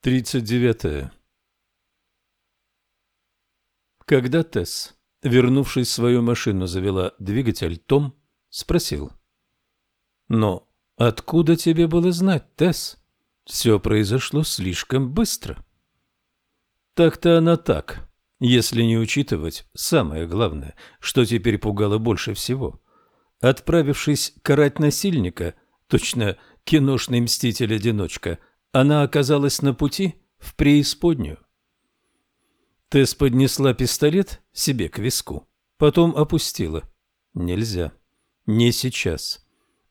39. Когда Тесс, вернувшись в свою машину, завела двигатель, Том спросил. «Но откуда тебе было знать, Тесс? Все произошло слишком быстро». Так-то она так, если не учитывать самое главное, что теперь пугало больше всего. Отправившись карать насильника, точно киношный мститель-одиночка – она оказалась на пути в преисподнюю. Тесс поднесла пистолет себе к виску, потом опустила. Нельзя. Не сейчас.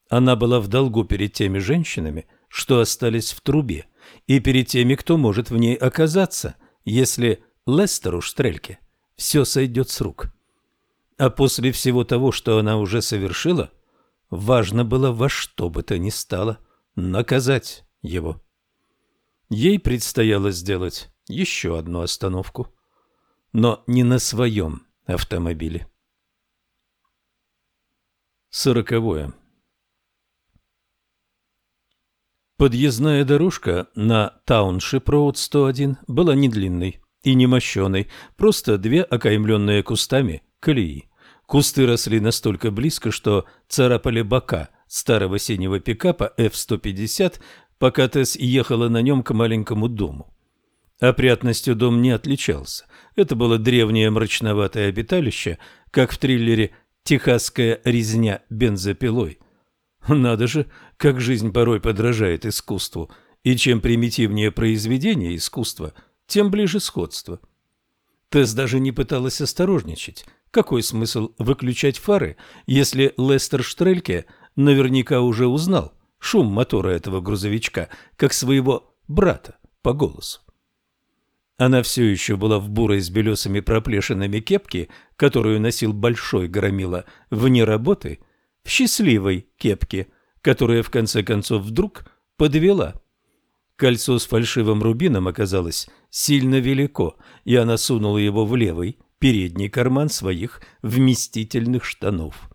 Она была в долгу перед теми женщинами, что остались в трубе, и перед теми, кто может в ней оказаться, если Лестеру Штрельке все сойдет с рук. А после всего того, что она уже совершила, важно было во что бы то ни стало наказать его. Ей предстояло сделать еще одну остановку, но не на своем автомобиле. Сороковое. Подъездная дорожка на Тауншип-Роуд 101 была не длинной и не мощеной, просто две окаймленные кустами колеи. Кусты росли настолько близко, что царапали бока старого синего пикапа F-150, пока Тесс ехала на нем к маленькому дому. Опрятностью дом не отличался. Это было древнее мрачноватое обиталище, как в триллере «Техасская резня бензопилой». Надо же, как жизнь порой подражает искусству, и чем примитивнее произведение искусства, тем ближе сходство. Тесс даже не пыталась осторожничать. Какой смысл выключать фары, если Лестер Штрельке наверняка уже узнал, шум мотора этого грузовичка, как своего брата по голосу. Она все еще была в бурой с белесыми проплешинами кепке, которую носил большой громила вне работы, в счастливой кепке, которая в конце концов вдруг подвела. Кольцо с фальшивым рубином оказалось сильно велико, и она сунула его в левый передний карман своих вместительных штанов.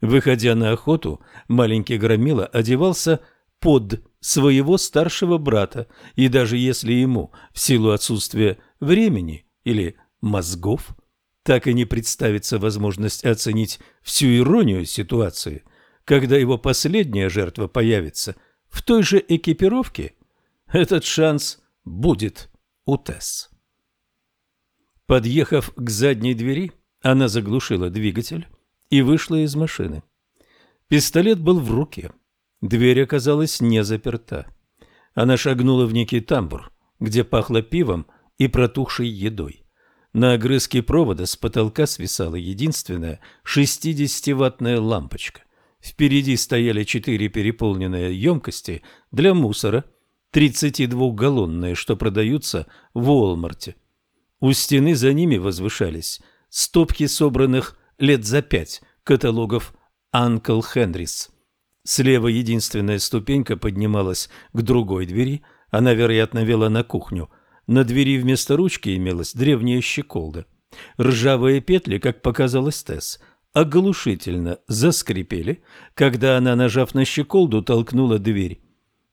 Выходя на охоту, маленький громила одевался под своего старшего брата, и даже если ему, в силу отсутствия времени или мозгов, так и не представится возможность оценить всю иронию ситуации, когда его последняя жертва появится в той же экипировке, этот шанс будет у Тесс. Подъехав к задней двери, она заглушила двигатель и вышла из машины. Пистолет был в руке. Дверь оказалась не заперта. Она шагнула в некий тамбур, где пахло пивом и протухшей едой. На огрызке провода с потолка свисала единственная 60-ваттная лампочка. Впереди стояли четыре переполненные емкости для мусора, 32-галлонные, что продаются в Уолмарте. У стены за ними возвышались стопки собранных лет за пять каталогов «Анкл Хенрис». Слева единственная ступенька поднималась к другой двери, она, вероятно, вела на кухню. На двери вместо ручки имелась древняя щеколда. Ржавые петли, как показалось Тесс, оглушительно заскрипели, когда она, нажав на щеколду, толкнула дверь.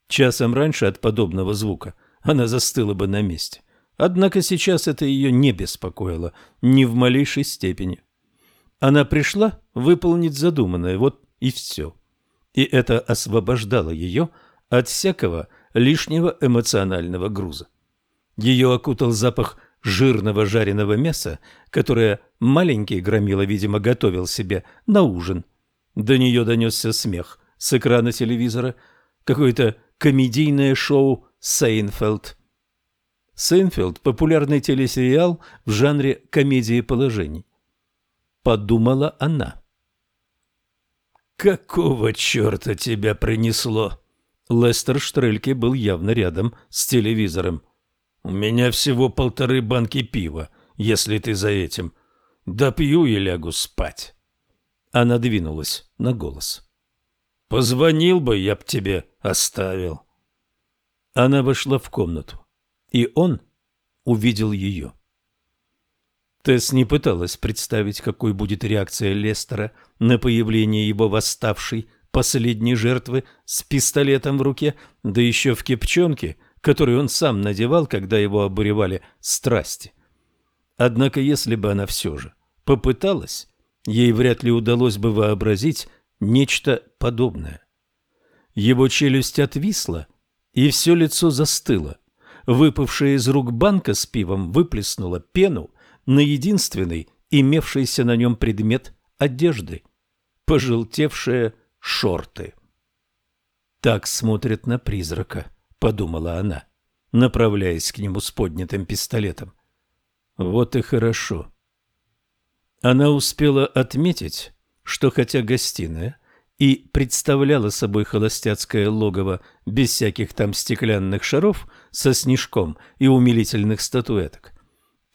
Часом раньше от подобного звука она застыла бы на месте. Однако сейчас это ее не беспокоило ни в малейшей степени. Она пришла выполнить задуманное, вот и все. И это освобождало ее от всякого лишнего эмоционального груза. Ее окутал запах жирного жареного мяса, которое маленький громила, видимо, готовил себе на ужин. До нее донесся смех с экрана телевизора, какое-то комедийное шоу «Сейнфелд». «Сейнфелд» – популярный телесериал в жанре комедии положений подумала она. «Какого черта тебя принесло?» Лестер Штрельке был явно рядом с телевизором. «У меня всего полторы банки пива, если ты за этим. Допью и лягу спать». Она двинулась на голос. «Позвонил бы, я б тебе оставил». Она вошла в комнату, и он увидел ее. Тесс не пыталась представить, какой будет реакция Лестера на появление его восставшей последней жертвы с пистолетом в руке, да еще в кепчонке, который он сам надевал, когда его обуревали страсти. Однако, если бы она все же попыталась, ей вряд ли удалось бы вообразить нечто подобное. Его челюсть отвисла, и все лицо застыло. Выпавшая из рук банка с пивом выплеснула пену на единственный имевшийся на нем предмет одежды – пожелтевшие шорты. «Так смотрят на призрака», — подумала она, направляясь к нему с поднятым пистолетом. «Вот и хорошо». Она успела отметить, что хотя гостиная и представляла собой холостяцкое логово без всяких там стеклянных шаров со снежком и умилительных статуэток,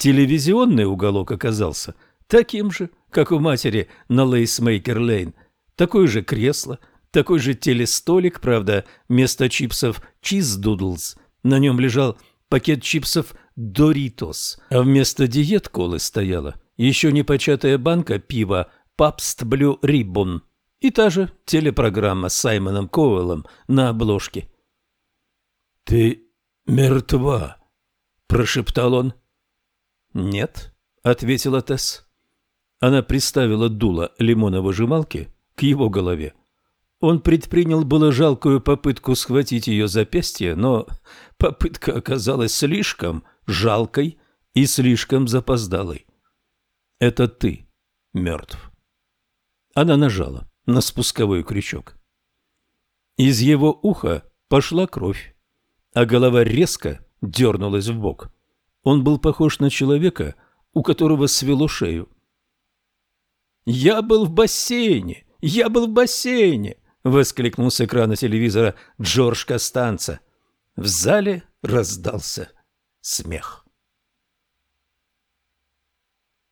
телевизионный уголок оказался таким же, как у матери на Лейсмейкер-Лейн, такое же кресло – такой же телестолик, правда, вместо чипсов «Чиз Дудлс». На нем лежал пакет чипсов «Доритос», а вместо диет-колы стояла еще не початая банка пива «Папст Блю Риббон» и та же телепрограмма с Саймоном Коуэллом на обложке. «Ты мертва», — прошептал он. «Нет», — ответила Тесс. Она приставила дуло лимоновыжималки к его голове он предпринял было жалкую попытку схватить ее запястье, но попытка оказалась слишком жалкой и слишком запоздалой. «Это ты мертв». Она нажала на спусковой крючок. Из его уха пошла кровь, а голова резко дернулась в бок. Он был похож на человека, у которого свело шею. «Я был в бассейне! Я был в бассейне!» — воскликнул с экрана телевизора Джордж Костанца. В зале раздался смех.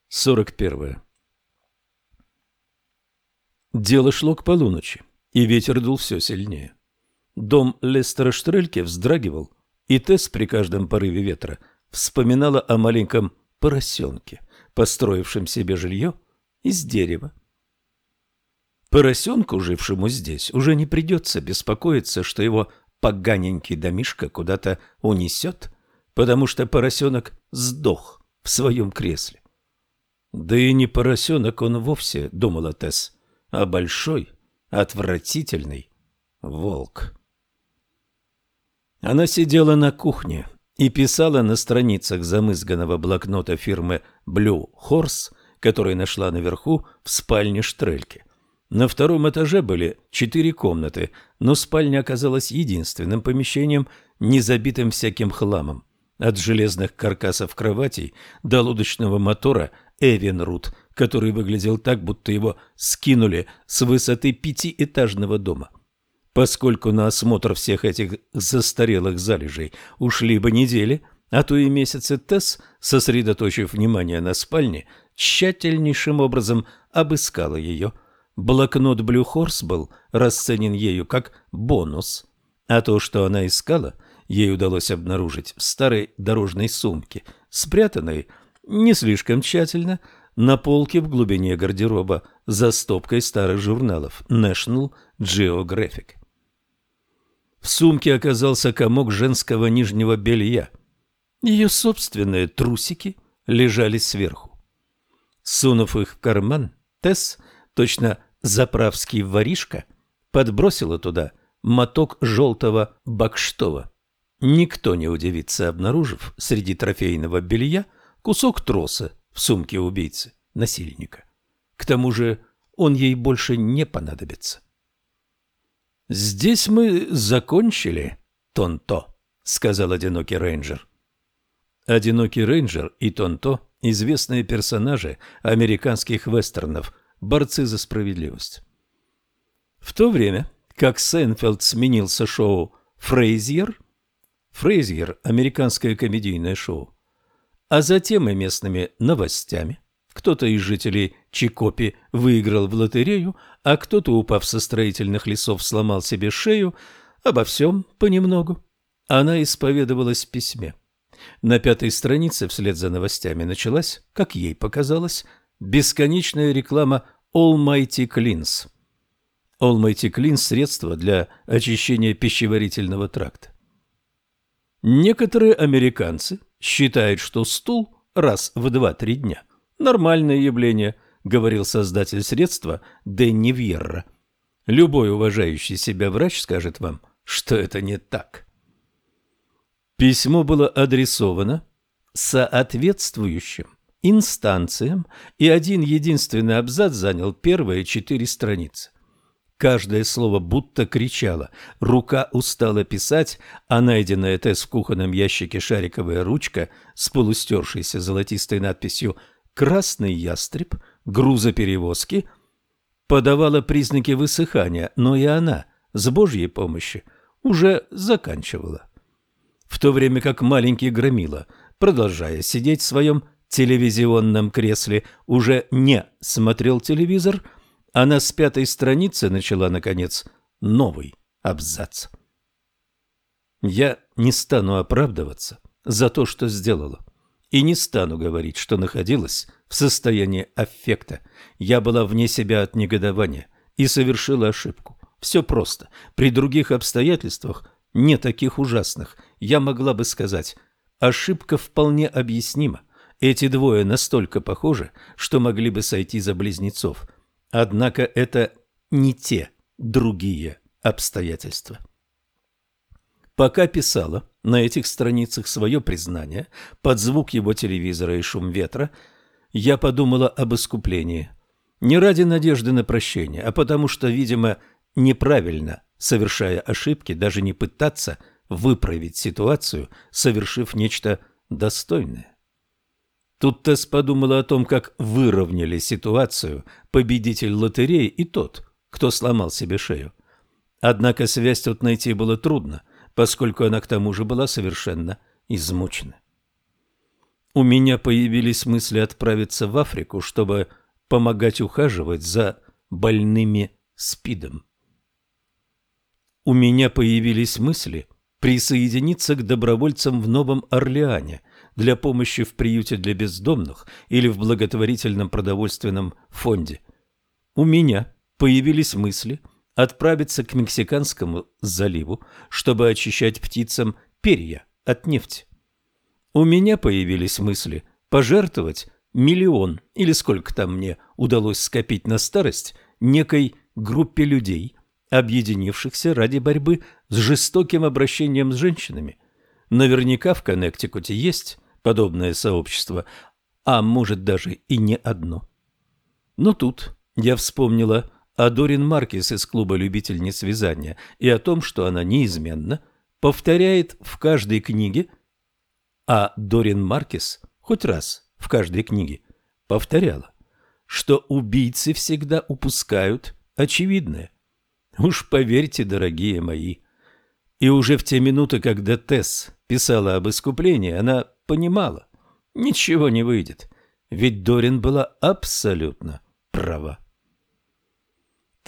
41. Дело шло к полуночи, и ветер дул все сильнее. Дом Лестера Штрельке вздрагивал, и Тесс при каждом порыве ветра вспоминала о маленьком поросенке, построившем себе жилье из дерева. Поросенку, жившему здесь, уже не придется беспокоиться, что его поганенький домишко куда-то унесет, потому что поросенок сдох в своем кресле. Да и не поросенок он вовсе, думала Тесс, а большой, отвратительный волк. Она сидела на кухне и писала на страницах замызганного блокнота фирмы Blue Horse, который нашла наверху в спальне Штрельки. На втором этаже были четыре комнаты, но спальня оказалась единственным помещением, не забитым всяким хламом. От железных каркасов кроватей до лодочного мотора Эвенрут, который выглядел так, будто его скинули с высоты пятиэтажного дома. Поскольку на осмотр всех этих застарелых залежей ушли бы недели, а то и месяцы, Тесс, сосредоточив внимание на спальне, тщательнейшим образом обыскала ее – Блокнот Блю Хорс был расценен ею как бонус, а то, что она искала, ей удалось обнаружить в старой дорожной сумке, спрятанной не слишком тщательно на полке в глубине гардероба за стопкой старых журналов National Geographic. В сумке оказался комок женского нижнего белья. Ее собственные трусики лежали сверху. Сунув их в карман, Тесс точно заправский воришка подбросила туда моток желтого бакштова. Никто не удивится, обнаружив среди трофейного белья кусок троса в сумке убийцы, насильника. К тому же он ей больше не понадобится. «Здесь мы закончили, Тонто», — сказал одинокий рейнджер. Одинокий рейнджер и Тонто – известные персонажи американских вестернов, борцы за справедливость. В то время, как Сейнфелд сменился шоу «Фрейзер», «Фрейзер» – американское комедийное шоу, а затем и местными новостями, кто-то из жителей Чикопи выиграл в лотерею, а кто-то, упав со строительных лесов, сломал себе шею, обо всем понемногу. Она исповедовалась в письме. На пятой странице вслед за новостями началась, как ей показалось, Бесконечная реклама Almighty Cleans. Almighty Cleans – средство для очищения пищеварительного тракта. Некоторые американцы считают, что стул раз в два-три дня – нормальное явление, говорил создатель средства Дэнни Вьерра. Любой уважающий себя врач скажет вам, что это не так. Письмо было адресовано соответствующим инстанциям, и один единственный абзац занял первые четыре страницы. Каждое слово будто кричало. Рука устала писать, а найденная Тесс в кухонном ящике шариковая ручка с полустершейся золотистой надписью «Красный ястреб», «Грузоперевозки» подавала признаки высыхания, но и она, с Божьей помощью, уже заканчивала. В то время как маленький громила, продолжая сидеть в своем телевизионном кресле, уже не смотрел телевизор – она с пятой страницы начала, наконец, новый абзац. Я не стану оправдываться за то, что сделала, и не стану говорить, что находилась в состоянии аффекта. Я была вне себя от негодования и совершила ошибку. Все просто. При других обстоятельствах, не таких ужасных, я могла бы сказать, ошибка вполне объяснима. Эти двое настолько похожи, что могли бы сойти за близнецов – Однако это не те другие обстоятельства. Пока писала на этих страницах свое признание под звук его телевизора и шум ветра, я подумала об искуплении. Не ради надежды на прощение, а потому что, видимо, неправильно, совершая ошибки, даже не пытаться выправить ситуацию, совершив нечто достойное. Тут Тесс подумала о том, как выровняли ситуацию победитель лотереи и тот, кто сломал себе шею. Однако связь тут найти было трудно, поскольку она к тому же была совершенно измучена. У меня появились мысли отправиться в Африку, чтобы помогать ухаживать за больными СПИДом. У меня появились мысли присоединиться к добровольцам в Новом Орлеане – для помощи в приюте для бездомных или в благотворительном продовольственном фонде. У меня появились мысли отправиться к Мексиканскому заливу, чтобы очищать птицам перья от нефти. У меня появились мысли пожертвовать миллион или сколько там мне удалось скопить на старость некой группе людей, объединившихся ради борьбы с жестоким обращением с женщинами. Наверняка в Коннектикуте есть подобное сообщество, а может даже и не одно. Но тут я вспомнила о Дорин Маркис из клуба любительниц вязания и о том, что она неизменно повторяет в каждой книге, а Дорин Маркис хоть раз в каждой книге повторяла, что убийцы всегда упускают очевидное. Уж поверьте, дорогие мои. И уже в те минуты, когда Тесс писала об искуплении, она понимала, ничего не выйдет, ведь Дорин была абсолютно права.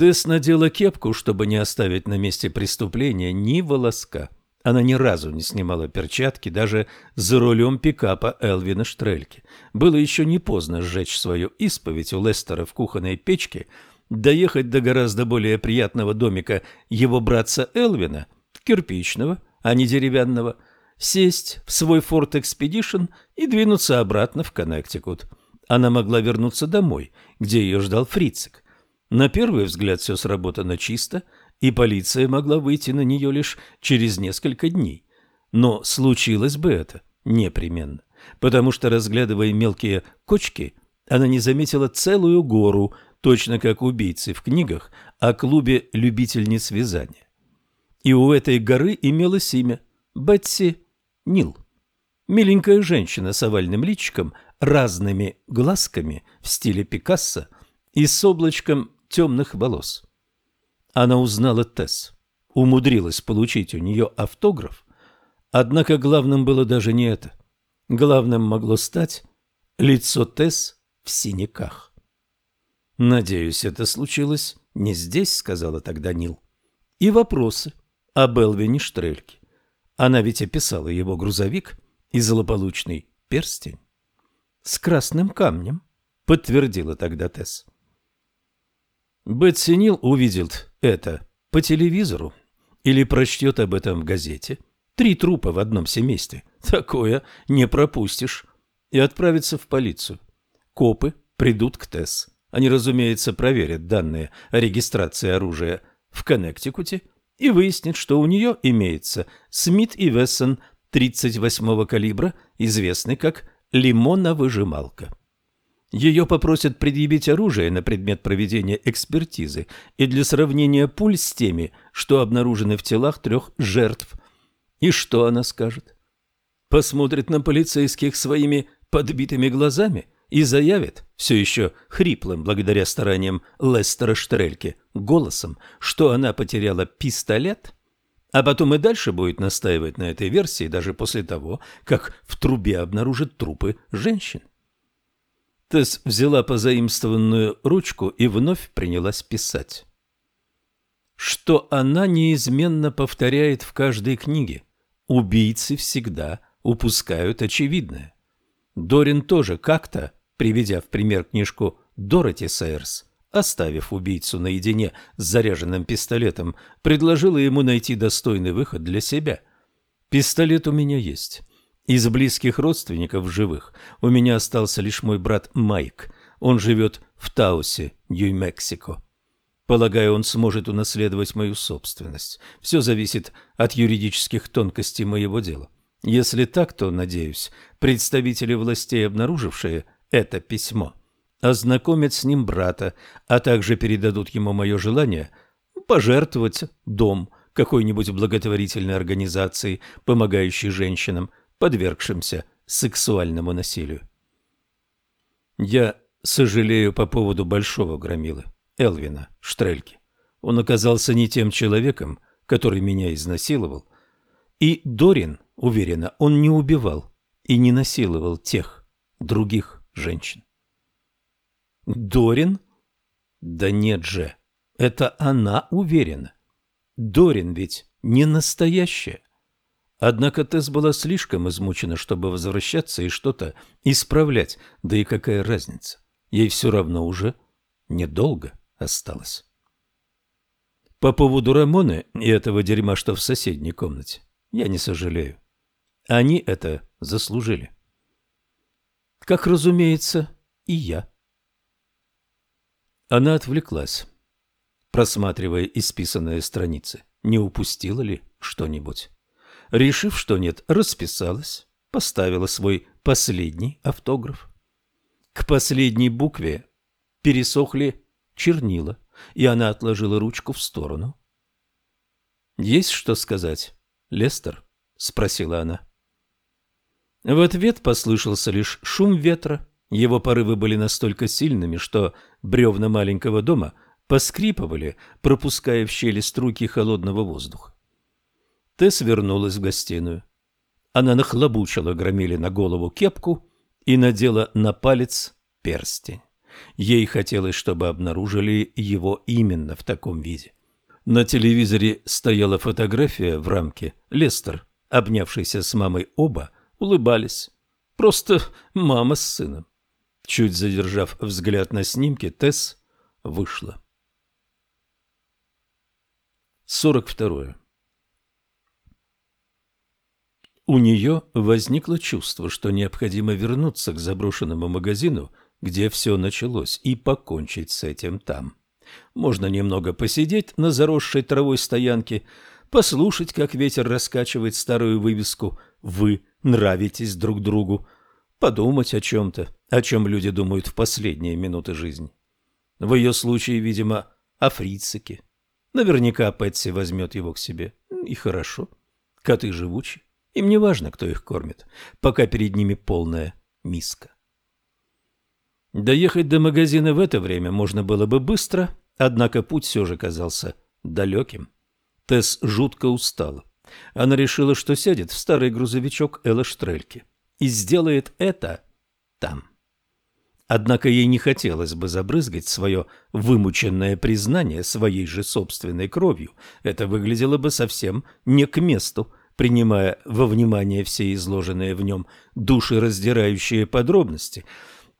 Тесс надела кепку, чтобы не оставить на месте преступления ни волоска. Она ни разу не снимала перчатки даже за рулем пикапа Элвина Штрельки. Было еще не поздно сжечь свою исповедь у Лестера в кухонной печке, доехать до гораздо более приятного домика его братца Элвина, кирпичного, а не деревянного – сесть в свой Ford Expedition и двинуться обратно в Коннектикут. Она могла вернуться домой, где ее ждал Фрицик. На первый взгляд все сработано чисто, и полиция могла выйти на нее лишь через несколько дней. Но случилось бы это непременно, потому что, разглядывая мелкие кочки, она не заметила целую гору, точно как убийцы в книгах о клубе любительниц вязания. И у этой горы имелось имя – Бетси Нил. Миленькая женщина с овальным личиком, разными глазками в стиле Пикассо и с облачком темных волос. Она узнала Тесс, умудрилась получить у нее автограф, однако главным было даже не это. Главным могло стать лицо Тесс в синяках. «Надеюсь, это случилось не здесь», — сказала тогда Нил. «И вопросы об Элвине Штрельке. Она ведь описала его грузовик и злополучный перстень. С красным камнем, подтвердила тогда Тесс. Бетси Нил увидел это по телевизору или прочтет об этом в газете, Три трупа в одном семействе. Такое не пропустишь. И отправиться в полицию. Копы придут к Тесс. Они, разумеется, проверят данные о регистрации оружия в Коннектикуте и выяснят, что у нее имеется Смит и Вессон 38-го калибра, известный как лимоновыжималка. Ее попросят предъявить оружие на предмет проведения экспертизы и для сравнения пуль с теми, что обнаружены в телах трех жертв. И что она скажет? Посмотрит на полицейских своими подбитыми глазами и заявит, все еще хриплым благодаря стараниям Лестера Штрельке, голосом, что она потеряла пистолет, а потом и дальше будет настаивать на этой версии даже после того, как в трубе обнаружат трупы женщин. Тесс взяла позаимствованную ручку и вновь принялась писать. Что она неизменно повторяет в каждой книге. Убийцы всегда упускают очевидное. Дорин тоже как-то, приведя в пример книжку Дороти Сайерс, оставив убийцу наедине с заряженным пистолетом, предложила ему найти достойный выход для себя. «Пистолет у меня есть. Из близких родственников живых у меня остался лишь мой брат Майк. Он живет в Таусе, Нью-Мексико. Полагаю, он сможет унаследовать мою собственность. Все зависит от юридических тонкостей моего дела. Если так, то, надеюсь, представители властей, обнаружившие это письмо, ознакомят с ним брата, а также передадут ему мое желание пожертвовать дом какой-нибудь благотворительной организации, помогающей женщинам – подвергшимся сексуальному насилию. Я сожалею по поводу большого громилы, Элвина Штрельки. Он оказался не тем человеком, который меня изнасиловал. И Дорин, уверена, он не убивал и не насиловал тех других женщин. Дорин? Да нет же, это она уверена. Дорин ведь не настоящая. Однако Тесс была слишком измучена, чтобы возвращаться и что-то исправлять, да и какая разница, ей все равно уже недолго осталось. По поводу Рамоны и этого дерьма, что в соседней комнате, я не сожалею. Они это заслужили. Как, разумеется, и я. Она отвлеклась, просматривая исписанные страницы. Не упустила ли что-нибудь? Решив, что нет, расписалась, поставила свой последний автограф. К последней букве пересохли чернила, и она отложила ручку в сторону. «Есть что сказать, Лестер?» — спросила она. В ответ послышался лишь шум ветра. Его порывы были настолько сильными, что бревна маленького дома поскрипывали, пропуская в щели струйки холодного воздуха. Тесс вернулась в гостиную. Она нахлобучила громили на голову кепку и надела на палец перстень. Ей хотелось, чтобы обнаружили его именно в таком виде. На телевизоре стояла фотография в рамке. Лестер, обнявшийся с мамой оба, улыбались. Просто мама с сыном. Чуть задержав взгляд на снимке, Тесс вышла. 42. У нее возникло чувство, что необходимо вернуться к заброшенному магазину, где все началось, и покончить с этим там. Можно немного посидеть на заросшей травой стоянке, послушать, как ветер раскачивает старую вывеску «Вы нравитесь друг другу», подумать о чем-то, о чем люди думают в последние минуты жизни. В ее случае, видимо, о фрицеке. Наверняка Пэтси возьмет его к себе. И хорошо. Коты живучи. Им не важно, кто их кормит, пока перед ними полная миска. Доехать до магазина в это время можно было бы быстро, однако путь все же казался далеким. Тесс жутко устала. Она решила, что сядет в старый грузовичок Элла Штрельки и сделает это там. Однако ей не хотелось бы забрызгать свое вымученное признание своей же собственной кровью. Это выглядело бы совсем не к месту – принимая во внимание все изложенные в нем душераздирающие подробности.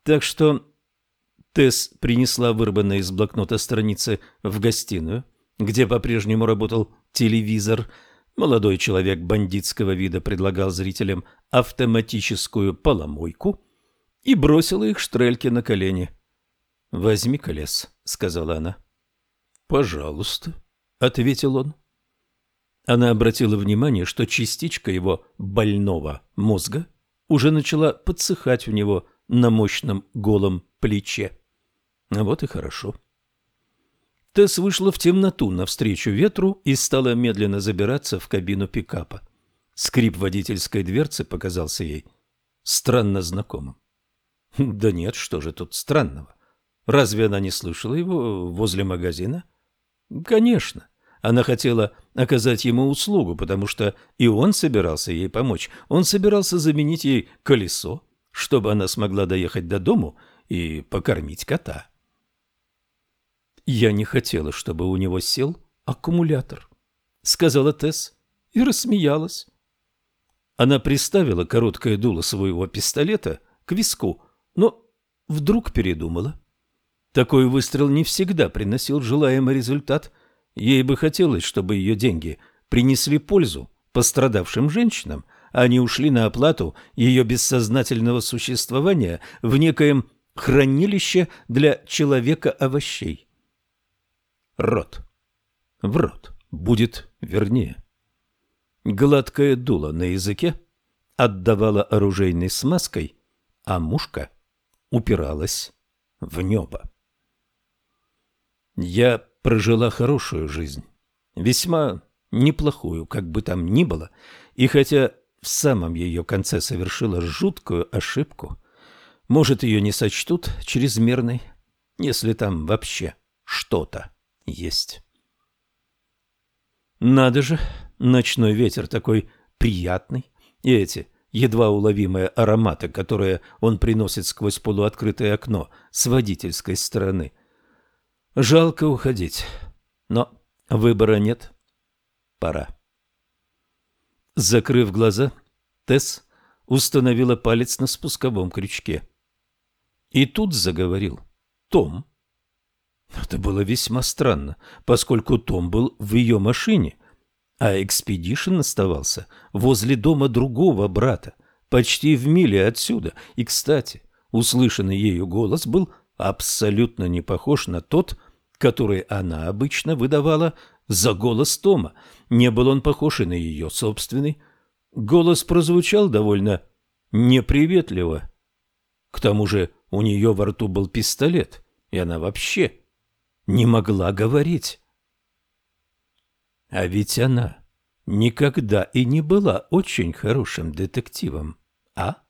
Так что Тесс принесла вырванные из блокнота страницы в гостиную, где по-прежнему работал телевизор. Молодой человек бандитского вида предлагал зрителям автоматическую поломойку и бросила их Штрельке на колени. «Возьми колес», — сказала она. «Пожалуйста», — ответил он. Она обратила внимание, что частичка его больного мозга уже начала подсыхать у него на мощном голом плече. А вот и хорошо. Тесс вышла в темноту навстречу ветру и стала медленно забираться в кабину пикапа. Скрип водительской дверцы показался ей странно знакомым. Да нет, что же тут странного? Разве она не слышала его возле магазина? Конечно. Она хотела оказать ему услугу, потому что и он собирался ей помочь. Он собирался заменить ей колесо, чтобы она смогла доехать до дому и покормить кота. «Я не хотела, чтобы у него сел аккумулятор», — сказала Тесс и рассмеялась. Она приставила короткое дуло своего пистолета к виску, но вдруг передумала. Такой выстрел не всегда приносил желаемый результат. Ей бы хотелось, чтобы ее деньги принесли пользу пострадавшим женщинам, а не ушли на оплату ее бессознательного существования в некоем хранилище для человека овощей рот. В рот будет вернее. Гладкое дуло на языке отдавало оружейной смазкой, а мушка упиралась в небо. Я прожила хорошую жизнь, весьма неплохую, как бы там ни было, и хотя в самом ее конце совершила жуткую ошибку, может, ее не сочтут чрезмерной, если там вообще что-то есть. Надо же, ночной ветер такой приятный, и эти едва уловимые ароматы, которые он приносит сквозь полуоткрытое окно с водительской стороны. Жалко уходить, но выбора нет. Пора. Закрыв глаза, Тесс установила палец на спусковом крючке. И тут заговорил Том. Это было весьма странно, поскольку Том был в ее машине, а Экспедишн оставался возле дома другого брата, почти в миле отсюда. И, кстати, услышанный ею голос был абсолютно не похож на тот, который она обычно выдавала за голос Тома. Не был он похож и на ее собственный. Голос прозвучал довольно неприветливо. К тому же у нее во рту был пистолет, и она вообще не могла говорить. А ведь она никогда и не была очень хорошим детективом, а?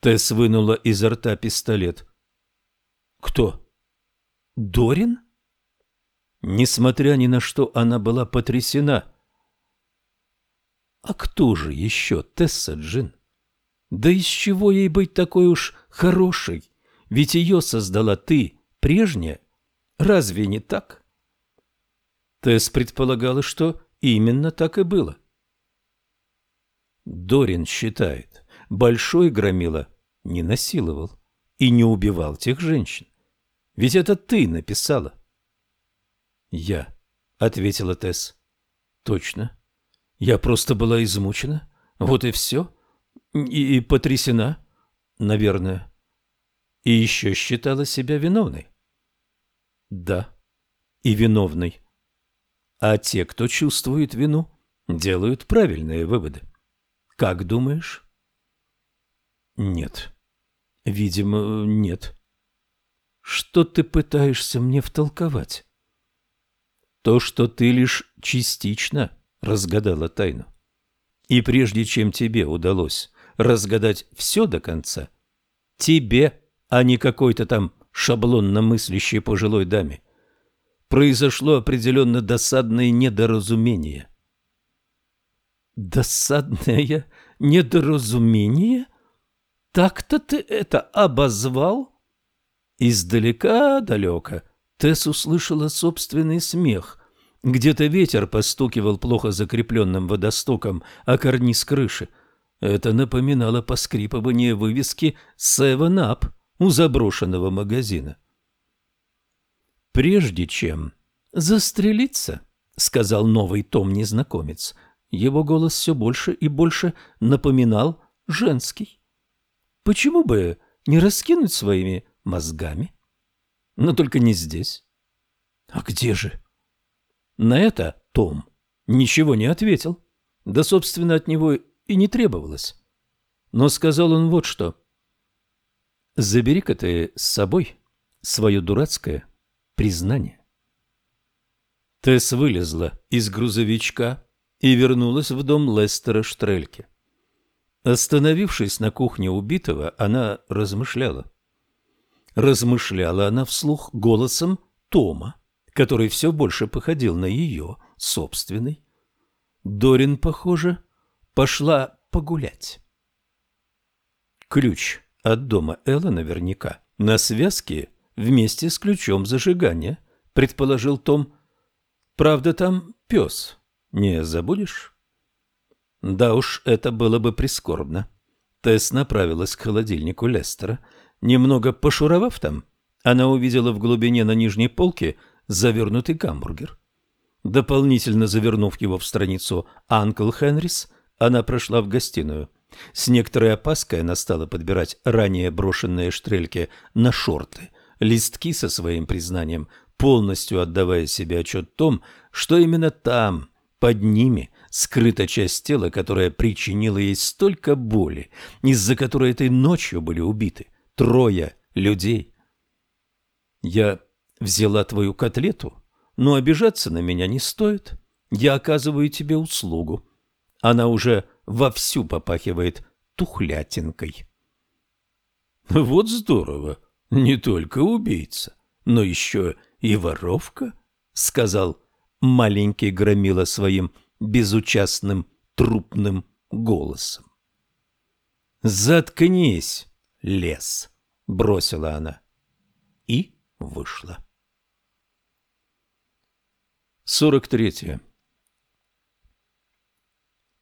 Тесс вынула изо рта пистолет. Кто? Дорин? Несмотря ни на что, она была потрясена. А кто же еще Тесса Джин? Да из чего ей быть такой уж хорошей? Ведь ее создала ты, прежняя. Разве не так? Тесс предполагала, что именно так и было. Дорин считает, Большой Громила не насиловал и не убивал тех женщин. Ведь это ты написала. Я, ответила Тесс. Точно. Я просто была измучена. Вот и все. И, и потрясена, наверное и еще считала себя виновной. Да, и виновной. А те, кто чувствует вину, делают правильные выводы. Как думаешь? Нет. Видимо, нет. Что ты пытаешься мне втолковать? То, что ты лишь частично разгадала тайну. И прежде чем тебе удалось разгадать все до конца, тебе а не какой-то там шаблонно мыслящей пожилой даме. Произошло определенно досадное недоразумение. «Досадное недоразумение? Так-то ты это обозвал?» Издалека-далеко Тесс услышала собственный смех. Где-то ветер постукивал плохо закрепленным водостоком о карниз крыши. Это напоминало поскрипывание вывески «Seven Up» у заброшенного магазина. Прежде чем застрелиться, сказал новый том-незнакомец. Его голос все больше и больше напоминал женский. Почему бы не раскинуть своими мозгами? Но только не здесь. А где же? На это Том ничего не ответил. Да, собственно, от него и не требовалось. Но сказал он вот что. «Забери-ка ты с собой свое дурацкое признание». Тесс вылезла из грузовичка и вернулась в дом Лестера Штрельке. Остановившись на кухне убитого, она размышляла. Размышляла она вслух голосом Тома, который все больше походил на ее собственный. Дорин, похоже, пошла погулять. Ключ от дома Элла наверняка на связке вместе с ключом зажигания, предположил Том. Правда, там пес. Не забудешь? Да уж, это было бы прискорбно. Тесс направилась к холодильнику Лестера. Немного пошуровав там, она увидела в глубине на нижней полке завернутый гамбургер. Дополнительно завернув его в страницу «Анкл Хенрис», она прошла в гостиную. С некоторой опаской она стала подбирать ранее брошенные штрельки на шорты, листки со своим признанием, полностью отдавая себе отчет в том, что именно там, под ними, скрыта часть тела, которая причинила ей столько боли, из-за которой этой ночью были убиты трое людей. Я взяла твою котлету, но обижаться на меня не стоит. Я оказываю тебе услугу. Она уже вовсю попахивает тухлятинкой. Вот здорово. Не только убийца, но еще и воровка, сказал маленький громила своим безучастным трупным голосом. «Заткнись, лес!» — бросила она и вышла. 43.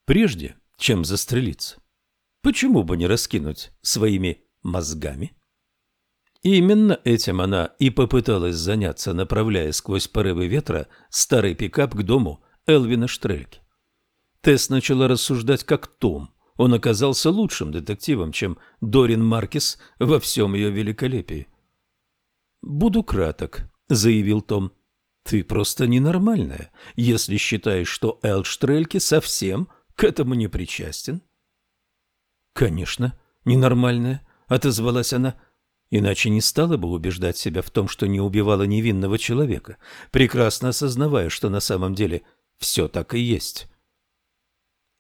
Прежде чем застрелиться, почему бы не раскинуть своими мозгами? Именно этим она и попыталась заняться, направляя сквозь порывы ветра старый пикап к дому Элвина Штрельки. Тесс начала рассуждать как Том. Он оказался лучшим детективом, чем Дорин Маркис во всем ее великолепии. «Буду краток», — заявил Том. «Ты просто ненормальная, если считаешь, что Эл Штрельки совсем к этому не причастен». «Конечно, ненормальная», — отозвалась она. Иначе не стала бы убеждать себя в том, что не убивала невинного человека, прекрасно осознавая, что на самом деле все так и есть.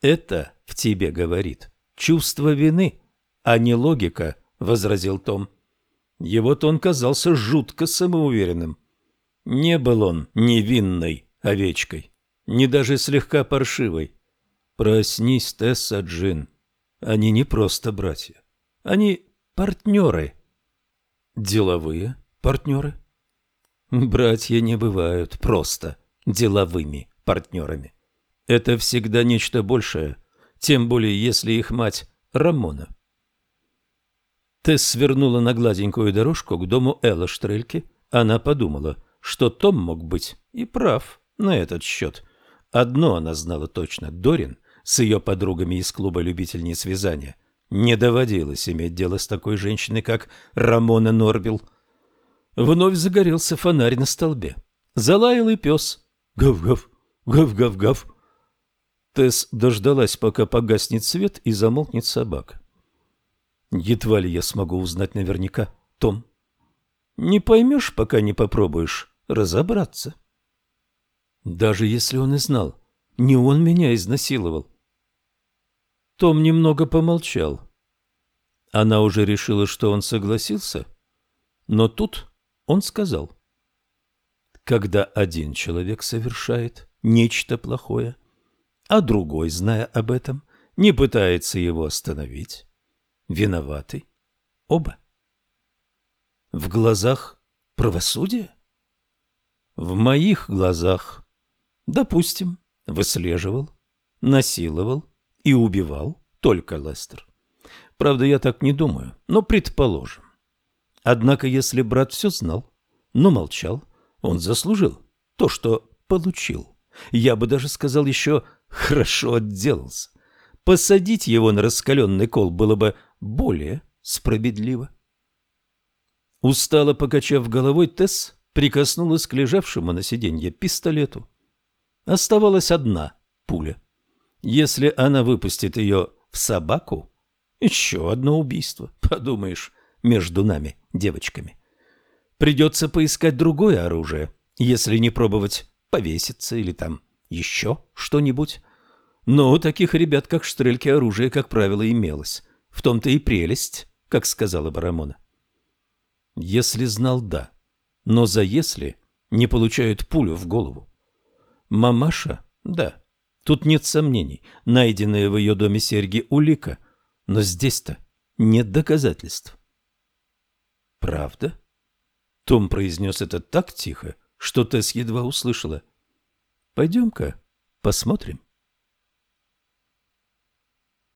«Это в тебе говорит чувство вины, а не логика», — возразил Том. Его тон казался жутко самоуверенным. Не был он невинной овечкой, не даже слегка паршивой. Проснись, Тесса Джин. Они не просто братья. Они партнеры. Деловые партнеры? Братья не бывают просто деловыми партнерами. Это всегда нечто большее, тем более если их мать Рамона. Тесс свернула на гладенькую дорожку к дому Элла Штрельки. Она подумала, что Том мог быть и прав на этот счет. Одно она знала точно – Дорин с ее подругами из клуба любительниц вязания не доводилось иметь дело с такой женщиной, как Рамона Норбил. Вновь загорелся фонарь на столбе. Залаял и пес. Гав-гав, гав-гав-гав. Тесс дождалась, пока погаснет свет и замолкнет собака. Едва ли я смогу узнать наверняка, Том. Не поймешь, пока не попробуешь разобраться. Даже если он и знал, не он меня изнасиловал. Том немного помолчал. Она уже решила, что он согласился, но тут он сказал. Когда один человек совершает нечто плохое, а другой, зная об этом, не пытается его остановить, виноваты оба. В глазах правосудия? В моих глазах, допустим, выслеживал, насиловал и убивал только Лестер. Правда, я так не думаю, но предположим. Однако, если брат все знал, но молчал, он заслужил то, что получил. Я бы даже сказал еще «хорошо отделался». Посадить его на раскаленный кол было бы более справедливо. Устало покачав головой, Тесс прикоснулась к лежавшему на сиденье пистолету. Оставалась одна пуля. Если она выпустит ее в собаку, еще одно убийство, подумаешь, между нами, девочками. Придется поискать другое оружие, если не пробовать повеситься или там еще что-нибудь. Но у таких ребят, как Штрельки, оружие, как правило, имелось. В том-то и прелесть, как сказала Барамона. Если знал, да но за «если» не получают пулю в голову. Мамаша? Да. Тут нет сомнений. Найденные в ее доме серьги улика. Но здесь-то нет доказательств. Правда? Том произнес это так тихо, что Тесс едва услышала. Пойдем-ка посмотрим.